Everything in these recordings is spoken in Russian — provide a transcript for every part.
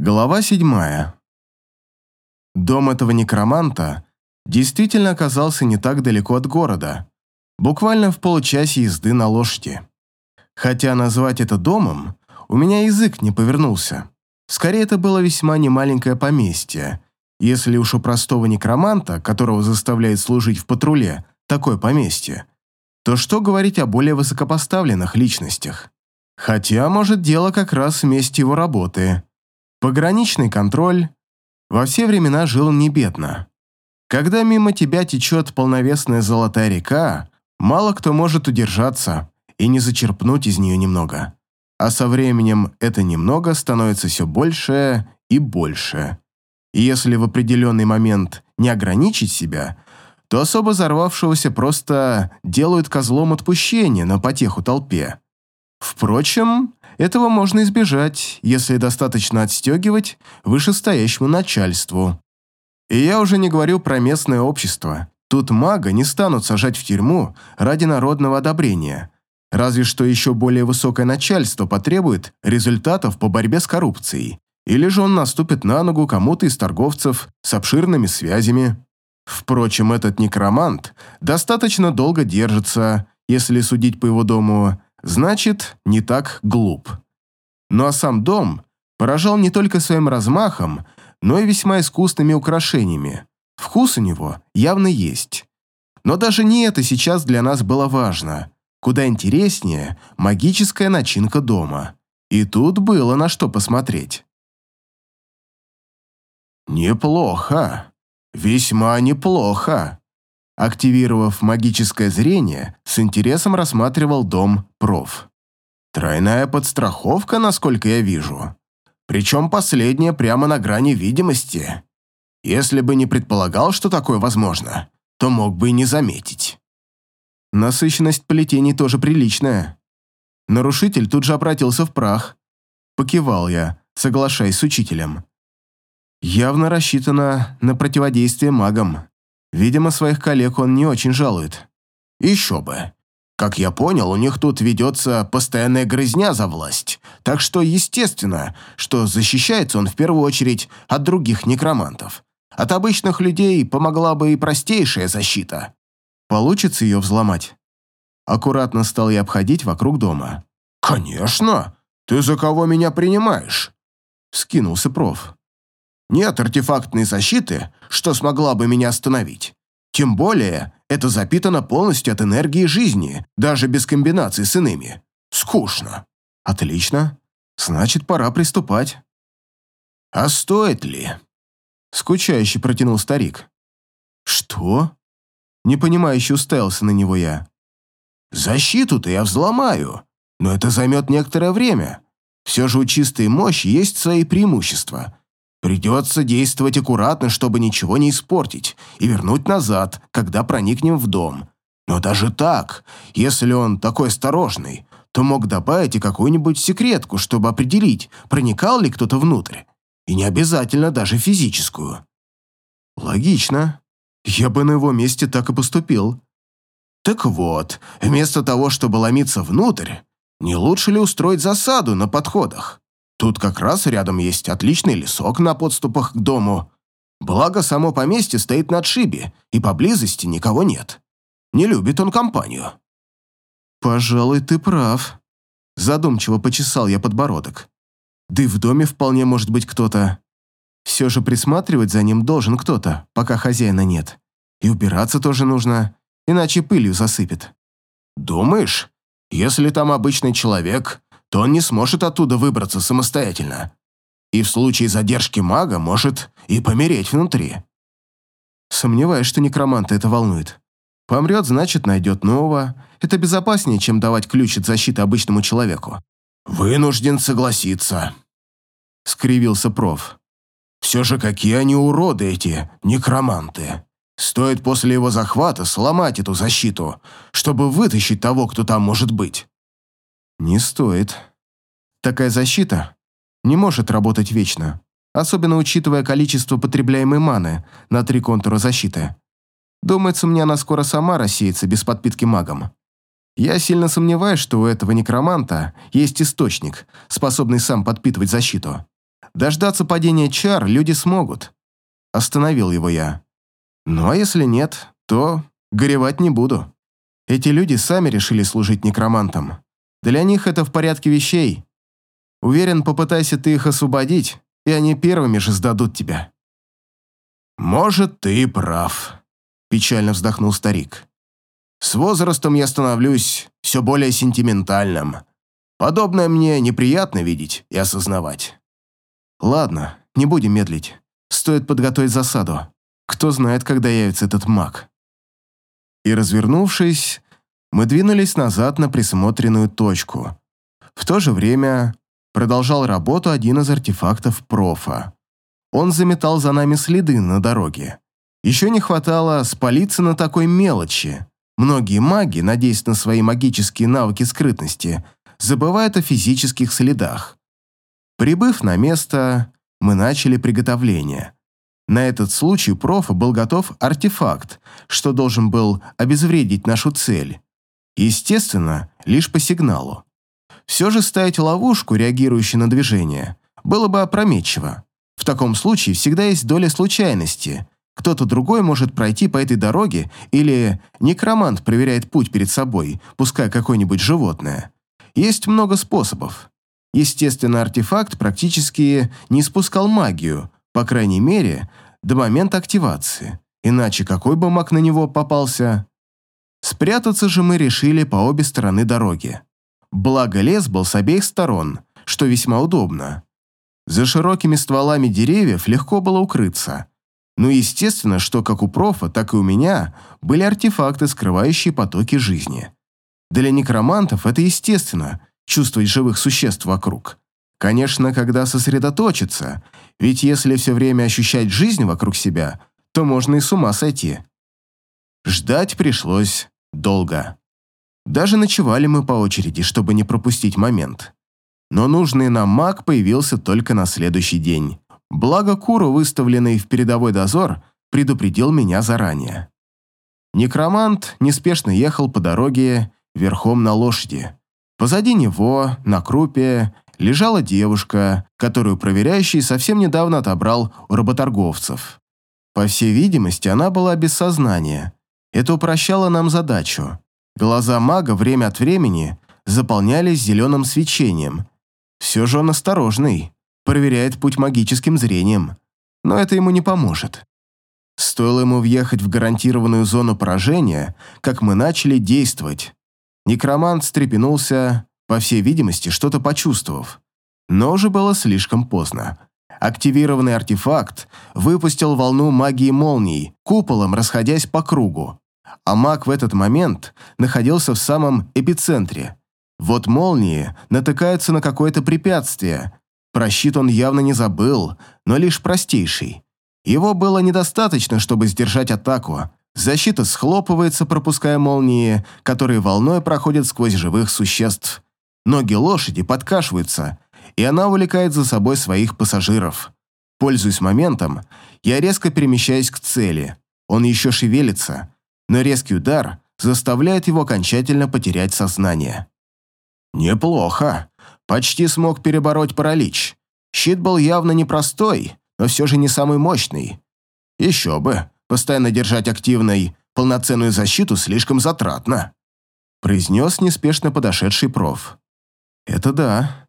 Глава седьмая. Дом этого некроманта действительно оказался не так далеко от города, буквально в получасе езды на лошади. Хотя назвать это домом у меня язык не повернулся. Скорее, это было весьма немаленькое поместье. Если уж у простого некроманта, которого заставляет служить в патруле, такое поместье, то что говорить о более высокопоставленных личностях? Хотя, может, дело как раз в месте его работы – Пограничный контроль во все времена жил не бедно. Когда мимо тебя течет полновесная золотая река, мало кто может удержаться и не зачерпнуть из нее немного. А со временем это немного становится все больше и больше. И если в определенный момент не ограничить себя, то особо взорвавшегося просто делают козлом отпущения на потеху толпе. Впрочем, этого можно избежать, если достаточно отстегивать вышестоящему начальству. И я уже не говорю про местное общество. Тут мага не станут сажать в тюрьму ради народного одобрения. Разве что еще более высокое начальство потребует результатов по борьбе с коррупцией. Или же он наступит на ногу кому-то из торговцев с обширными связями. Впрочем, этот некромант достаточно долго держится, если судить по его дому, значит, не так глуп. Ну а сам дом поражал не только своим размахом, но и весьма искусными украшениями. Вкус у него явно есть. Но даже не это сейчас для нас было важно. Куда интереснее магическая начинка дома. И тут было на что посмотреть. «Неплохо. Весьма неплохо», Активировав магическое зрение, с интересом рассматривал дом проф. Тройная подстраховка, насколько я вижу. Причем последняя прямо на грани видимости. Если бы не предполагал, что такое возможно, то мог бы и не заметить. Насыщенность плетений тоже приличная. Нарушитель тут же обратился в прах. Покивал я, соглашаясь с учителем. Явно рассчитано на противодействие магам. Видимо, своих коллег он не очень жалует. Еще бы. Как я понял, у них тут ведется постоянная грызня за власть, так что естественно, что защищается он в первую очередь от других некромантов. От обычных людей помогла бы и простейшая защита. Получится ее взломать? Аккуратно стал я обходить вокруг дома. «Конечно! Ты за кого меня принимаешь?» Скинулся проф. Нет артефактной защиты, что смогла бы меня остановить. Тем более, это запитано полностью от энергии жизни, даже без комбинаций с иными. Скучно. Отлично. Значит, пора приступать. А стоит ли? Скучающе протянул старик. Что? Непонимающе уставился на него я. Защиту-то я взломаю, но это займет некоторое время. Все же у чистой мощи есть свои преимущества. Придется действовать аккуратно, чтобы ничего не испортить, и вернуть назад, когда проникнем в дом. Но даже так, если он такой осторожный, то мог добавить и какую-нибудь секретку, чтобы определить, проникал ли кто-то внутрь. И не обязательно даже физическую. Логично. Я бы на его месте так и поступил. Так вот, вместо того, чтобы ломиться внутрь, не лучше ли устроить засаду на подходах? Тут как раз рядом есть отличный лесок на подступах к дому. Благо, само поместье стоит на отшибе, и поблизости никого нет. Не любит он компанию. «Пожалуй, ты прав», – задумчиво почесал я подбородок. «Да и в доме вполне может быть кто-то. Все же присматривать за ним должен кто-то, пока хозяина нет. И убираться тоже нужно, иначе пылью засыпет». «Думаешь, если там обычный человек, то он не сможет оттуда выбраться самостоятельно. И в случае задержки мага может и помереть внутри. Сомневаюсь, что некроманта это волнует. Помрет, значит, найдет нового. Это безопаснее, чем давать ключ от защиты обычному человеку. «Вынужден согласиться», — скривился проф. «Все же какие они уроды, эти некроманты. Стоит после его захвата сломать эту защиту, чтобы вытащить того, кто там может быть. Не стоит. Такая защита не может работать вечно, особенно учитывая количество потребляемой маны на три контура защиты. Думается, мне она скоро сама рассеется без подпитки магом. Я сильно сомневаюсь, что у этого некроманта есть источник, способный сам подпитывать защиту. Дождаться падения чар люди смогут. Остановил его я. Ну а если нет, то горевать не буду. Эти люди сами решили служить некромантам. Для них это в порядке вещей. Уверен, попытайся ты их освободить, и они первыми же сдадут тебя. «Может, ты прав», – печально вздохнул старик. «С возрастом я становлюсь все более сентиментальным. Подобное мне неприятно видеть и осознавать». «Ладно, не будем медлить. Стоит подготовить засаду. Кто знает, когда явится этот маг». И, развернувшись, мы двинулись назад на присмотренную точку. В то же время продолжал работу один из артефактов профа. Он заметал за нами следы на дороге. Еще не хватало спалиться на такой мелочи. Многие маги, надеясь на свои магические навыки скрытности, забывают о физических следах. Прибыв на место, мы начали приготовление. На этот случай профа был готов артефакт, что должен был обезвредить нашу цель. Естественно, лишь по сигналу. Все же ставить ловушку, реагирующую на движение, было бы опрометчиво. В таком случае всегда есть доля случайности. Кто-то другой может пройти по этой дороге, или некромант проверяет путь перед собой, пускай какое-нибудь животное. Есть много способов. Естественно, артефакт практически не спускал магию, по крайней мере, до момента активации. Иначе какой бы маг на него попался? Спрятаться же мы решили по обе стороны дороги. Благо лес был с обеих сторон, что весьма удобно. За широкими стволами деревьев легко было укрыться. Ну, естественно, что как у профа, так и у меня были артефакты, скрывающие потоки жизни. Для некромантов это естественно, чувствовать живых существ вокруг. Конечно, когда сосредоточиться, ведь если все время ощущать жизнь вокруг себя, то можно и с ума сойти. Ждать пришлось долго. Даже ночевали мы по очереди, чтобы не пропустить момент. Но нужный нам маг появился только на следующий день. Благо Куру, выставленный в передовой дозор, предупредил меня заранее. Некромант неспешно ехал по дороге верхом на лошади. Позади него, на крупе, лежала девушка, которую проверяющий совсем недавно отобрал у работорговцев. По всей видимости, она была без сознания. Это упрощало нам задачу. Глаза мага время от времени заполнялись зеленым свечением. Все же он осторожный, проверяет путь магическим зрением. Но это ему не поможет. Стоило ему въехать в гарантированную зону поражения, как мы начали действовать. Некромант встрепенулся, по всей видимости, что-то почувствовав. Но уже было слишком поздно. Активированный артефакт выпустил волну магии молний, куполом расходясь по кругу. А маг в этот момент находился в самом эпицентре. Вот молнии натыкаются на какое-то препятствие. Про щит он явно не забыл, но лишь простейший. Его было недостаточно, чтобы сдержать атаку. Защита схлопывается, пропуская молнии, которые волной проходят сквозь живых существ. Ноги лошади подкашиваются, и она увлекает за собой своих пассажиров. Пользуясь моментом, я резко перемещаюсь к цели. Он еще шевелится, но резкий удар заставляет его окончательно потерять сознание. Неплохо. Почти смог перебороть паралич. Щит был явно непростой, но все же не самый мощный. Еще бы, постоянно держать активной полноценную защиту слишком затратно. Произнес неспешно подошедший проф. Это да.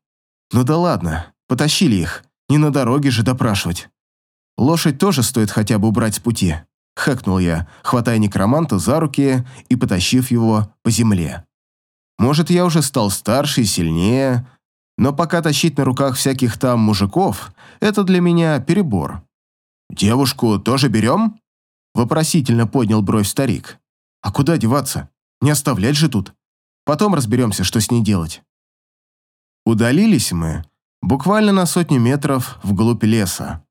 Ну да ладно, потащили их. Не на дороге же допрашивать. Лошадь тоже стоит хотя бы убрать с пути. Хэкнул я, хватая некроманта за руки и потащив его по земле. Может, я уже стал старше и сильнее, но пока тащить на руках всяких там мужиков – это для меня перебор. «Девушку тоже берем?» – вопросительно поднял бровь старик. «А куда деваться? Не оставлять же тут. Потом разберемся, что с ней делать». Удалились мы буквально на сотню метров вглубь леса.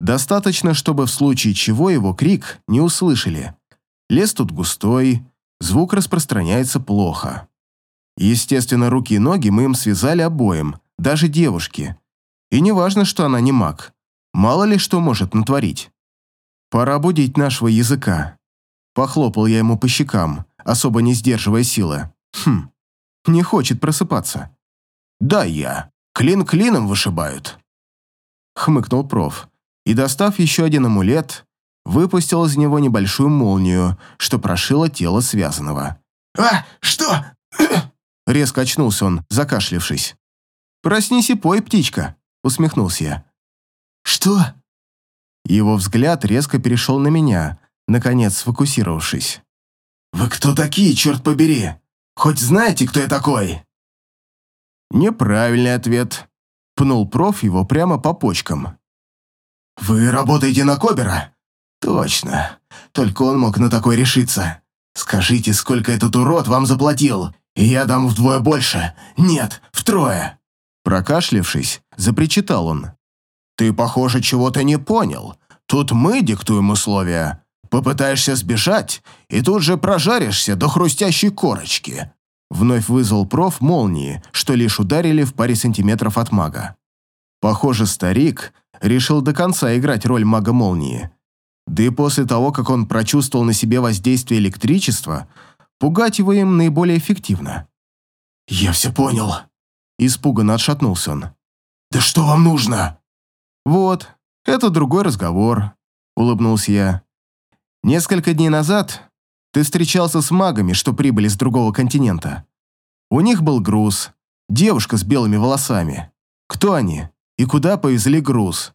Достаточно, чтобы в случае чего его крик не услышали. Лес тут густой, звук распространяется плохо. Естественно, руки и ноги мы им связали обоим, даже девушке. И не важно, что она не маг. Мало ли что может натворить. Пора будить нашего языка. Похлопал я ему по щекам, особо не сдерживая силы. Хм, не хочет просыпаться. Да я. Клин клином вышибают. хмыкнул проф, и, достав еще один амулет, выпустил из него небольшую молнию, что прошило тело связанного. «А, что?» Резко очнулся он, закашлившись. «Проснись и пой, птичка», — усмехнулся я. «Что?» Его взгляд резко перешел на меня, наконец сфокусировавшись. «Вы кто такие, черт побери? Хоть знаете, кто я такой?» Неправильный ответ. Пнул проф его прямо по почкам. «Вы работаете на Кобера?» «Точно. Только он мог на такое решиться. Скажите, сколько этот урод вам заплатил, и я дам вдвое больше. Нет, втрое». Прокашлившись, запричитал он. «Ты, похоже, чего-то не понял. Тут мы диктуем условия. Попытаешься сбежать, и тут же прожаришься до хрустящей корочки». Вновь вызвал проф молнии, что лишь ударили в паре сантиметров от мага. Похоже, старик решил до конца играть роль мага молнии. Да и после того, как он прочувствовал на себе воздействие электричества, пугать его им наиболее эффективно. «Я все понял», – испуганно отшатнулся он. «Да что вам нужно?» «Вот, это другой разговор», – улыбнулся я. «Несколько дней назад ты встречался с магами, что прибыли с другого континента. У них был груз, девушка с белыми волосами. Кто они и куда повезли груз?»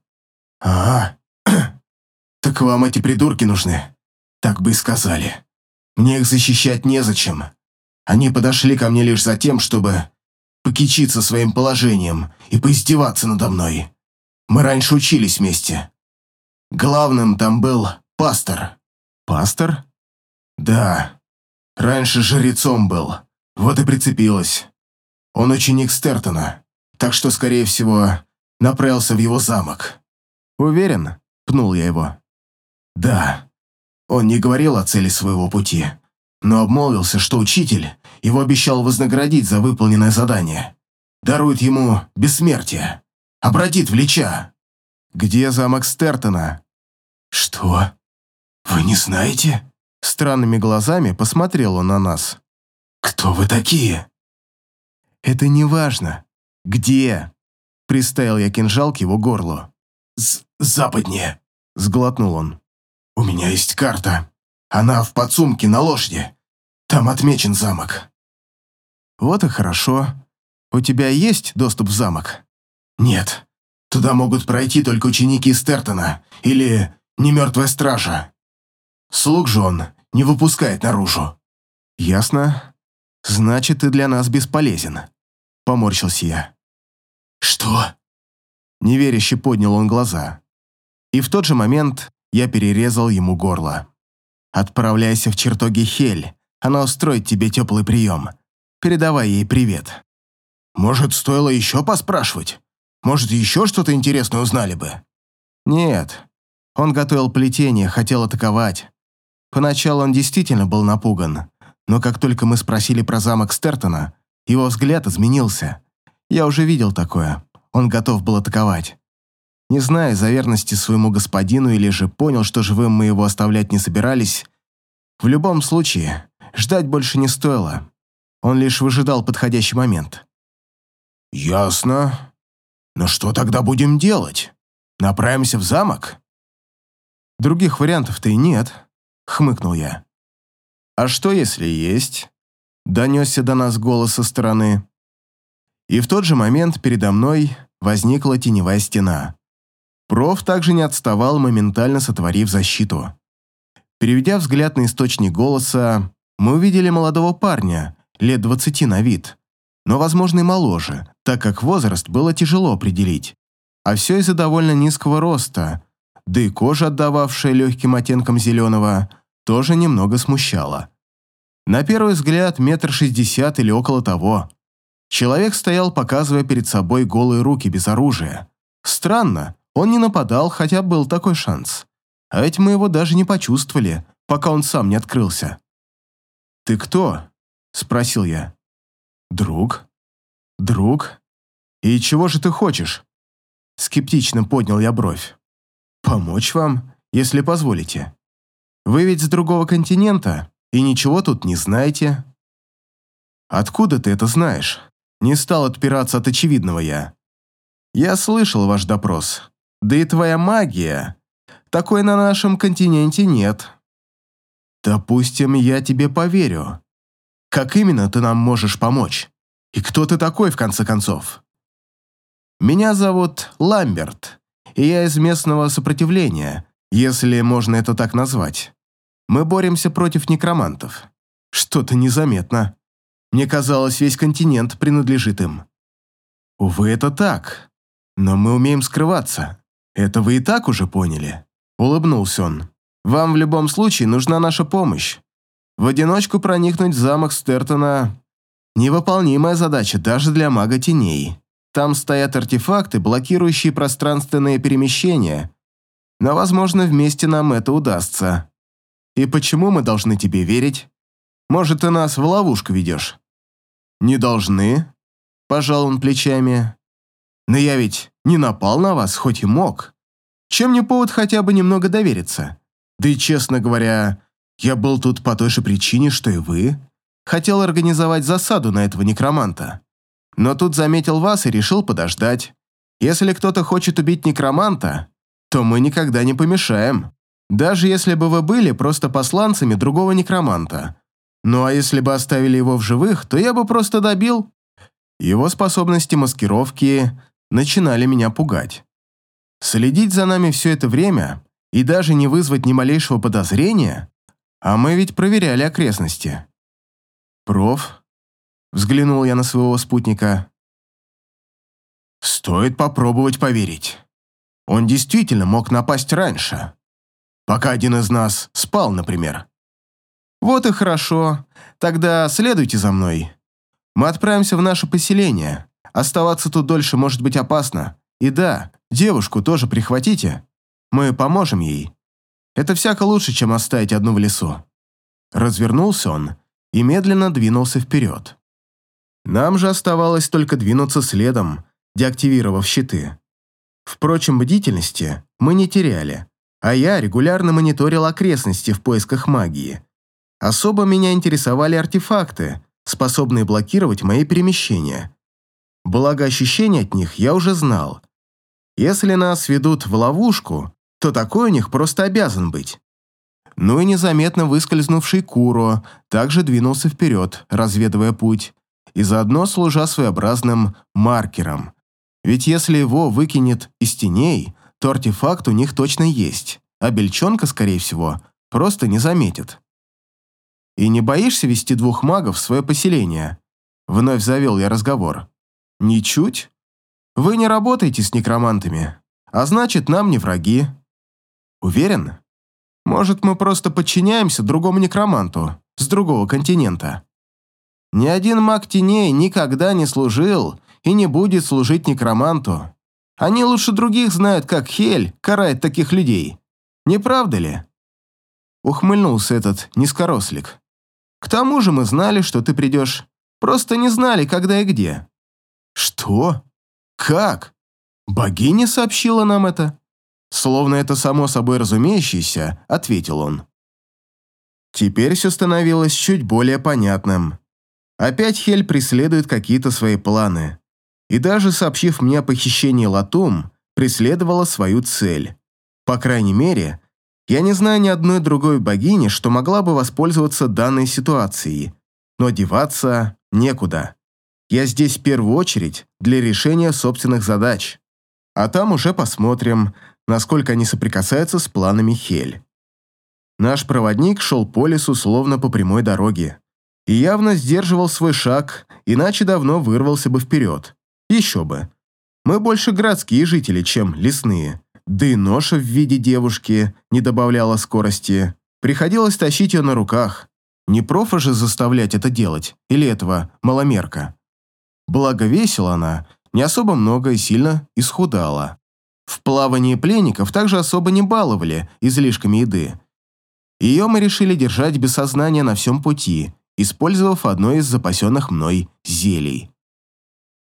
«Ага, так вам эти придурки нужны. Так бы и сказали. Мне их защищать незачем. Они подошли ко мне лишь за тем, чтобы покичиться своим положением и поиздеваться надо мной. Мы раньше учились вместе. Главным там был пастор. Пастор? Да. Раньше жрецом был. Вот и прицепилась. Он ученик Стертона, так что, скорее всего, направился в его замок. Уверен? Пнул я его. Да. Он не говорил о цели своего пути, но обмолвился, что учитель его обещал вознаградить за выполненное задание. Дарует ему бессмертие. Обратит в Лича. Где замок Стертона? Что? Вы не знаете? Странными глазами посмотрел он на нас. Кто вы такие? Это не важно. Где? Приставил я кинжал к его горлу. Западнее. Сглотнул он. У меня есть карта. Она в подсумке на лошади. Там отмечен замок. Вот и хорошо. У тебя есть доступ в замок? Нет. Туда могут пройти только ученики Стертона или немертвая стража. Слуг же он не выпускает наружу. Ясно. Значит, ты для нас бесполезен. Поморщился я. Что? Неверяще поднял он глаза. И в тот же момент я перерезал ему горло. «Отправляйся в чертоги Хель, она устроит тебе теплый прием. Передавай ей привет». «Может, стоило еще поспрашивать? Может, еще что-то интересное узнали бы?» «Нет. Он готовил плетение, хотел атаковать. Поначалу он действительно был напуган, но как только мы спросили про замок Стертона, его взгляд изменился. Я уже видел такое. Он готов был атаковать. Не зная за верности своему господину или же понял, что живым мы его оставлять не собирались, в любом случае, ждать больше не стоило. Он лишь выжидал подходящий момент. «Ясно. Но что тогда будем делать? Направимся в замок?» «Других вариантов-то и нет», — хмыкнул я. «А что, если есть?» — донесся до нас голос со стороны. И в тот же момент передо мной возникла теневая стена. Проф также не отставал, моментально сотворив защиту. Переведя взгляд на источник голоса, мы увидели молодого парня, лет двадцати на вид, но, возможно, и моложе, так как возраст было тяжело определить. А все из-за довольно низкого роста, да и кожа, отдававшая легким оттенком зеленого, тоже немного смущала. На первый взгляд, метр шестьдесят или около того. Человек стоял, показывая перед собой голые руки без оружия. Странно, он не нападал, хотя был такой шанс. А ведь мы его даже не почувствовали, пока он сам не открылся. «Ты кто?» – спросил я. «Друг? Друг? И чего же ты хочешь?» Скептично поднял я бровь. «Помочь вам, если позволите. Вы ведь с другого континента и ничего тут не знаете». «Откуда ты это знаешь?» Не стал отпираться от очевидного я. «Я слышал ваш допрос. Да и твоя магия. Такой на нашем континенте нет. Допустим, я тебе поверю. Как именно ты нам можешь помочь? И кто ты такой, в конце концов? Меня зовут Ламберт, и я из местного сопротивления, если можно это так назвать. Мы боремся против некромантов. Что-то незаметно. Мне казалось, весь континент принадлежит им. Увы, это так. Но мы умеем скрываться. Это вы и так уже поняли. Улыбнулся он. Вам в любом случае нужна наша помощь. В одиночку проникнуть в замок Стертона – невыполнимая задача даже для мага теней. Там стоят артефакты, блокирующие пространственные перемещения. Но, возможно, вместе нам это удастся. И почему мы должны тебе верить? Может, ты нас в ловушку ведешь? Не должны, пожал он плечами. Но я ведь не напал на вас, хоть и мог. Чем не повод хотя бы немного довериться? Да и, честно говоря, я был тут по той же причине, что и вы. Хотел организовать засаду на этого некроманта. Но тут заметил вас и решил подождать. Если кто-то хочет убить некроманта, то мы никогда не помешаем. Даже если бы вы были просто посланцами другого некроманта. Ну а если бы оставили его в живых, то я бы просто добил. Его способности маскировки начинали меня пугать. Следить за нами все это время и даже не вызвать ни малейшего подозрения, а мы ведь проверяли окрестности. «Проф?» — взглянул я на своего спутника. «Стоит попробовать поверить. Он действительно мог напасть раньше, пока один из нас спал, например. Вот и хорошо, тогда следуйте за мной. Мы отправимся в наше поселение. Оставаться тут дольше может быть опасно. И да, девушку тоже прихватите. Мы поможем ей. Это всяко лучше, чем оставить одну в лесу». Развернулся он и медленно двинулся вперед. Нам же оставалось только двинуться следом, деактивировав щиты. Впрочем, бдительности мы не теряли, а я регулярно мониторил окрестности в поисках магии. Особо меня интересовали артефакты, способные блокировать мои перемещения. Благо ощущения от них я уже знал. Если нас ведут в ловушку, то такой у них просто обязан быть. Ну и незаметно выскользнувший Куро также двинулся вперед, разведывая путь, и заодно служа своеобразным маркером. Ведь если его выкинет из теней, то артефакт у них точно есть, а бельчонка, скорее всего, просто не заметит. «И не боишься вести двух магов в свое поселение?» Вновь завел я разговор. «Ничуть. Вы не работаете с некромантами, а значит, нам не враги. Уверен? Может, мы просто подчиняемся другому некроманту с другого континента?» Ни один маг теней никогда не служил и не будет служить некроманту. Они лучше других знают, как Хель карает таких людей. Не правда ли?» Ухмыльнулся этот низкорослик. «К тому же мы знали, что ты придешь. Просто не знали, когда и где». «Что? Как? Богиня сообщила нам это?» Словно это само собой разумеющееся, ответил он. Теперь все становилось чуть более понятным. Опять Хель преследует какие-то свои планы. И даже сообщив мне о похищении Латум, преследовала свою цель. По крайней мере, я не знаю ни одной другой богини, что могла бы воспользоваться данной ситуацией. Но деваться некуда. Я здесь в первую очередь для решения собственных задач. А там уже посмотрим, насколько они соприкасаются с планами Хель. Наш проводник шел по лесу словно по прямой дороге и явно сдерживал свой шаг, иначе давно вырвался бы вперед. Еще бы. Мы больше городские жители, чем лесные. Да и ноша в виде девушки не добавляла скорости. Приходилось тащить ее на руках. Не профа же заставлять это делать, или этого маломерка. Благо весила она, не особо много и сильно исхудала. В плавании пленников также особо не баловали излишками еды. Ее мы решили держать без сознания на всем пути, использовав одно из запасенных мной зелий.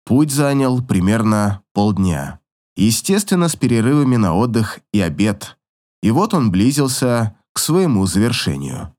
Путь занял примерно полдня. Естественно, с перерывами на отдых и обед. И вот он близился к своему завершению.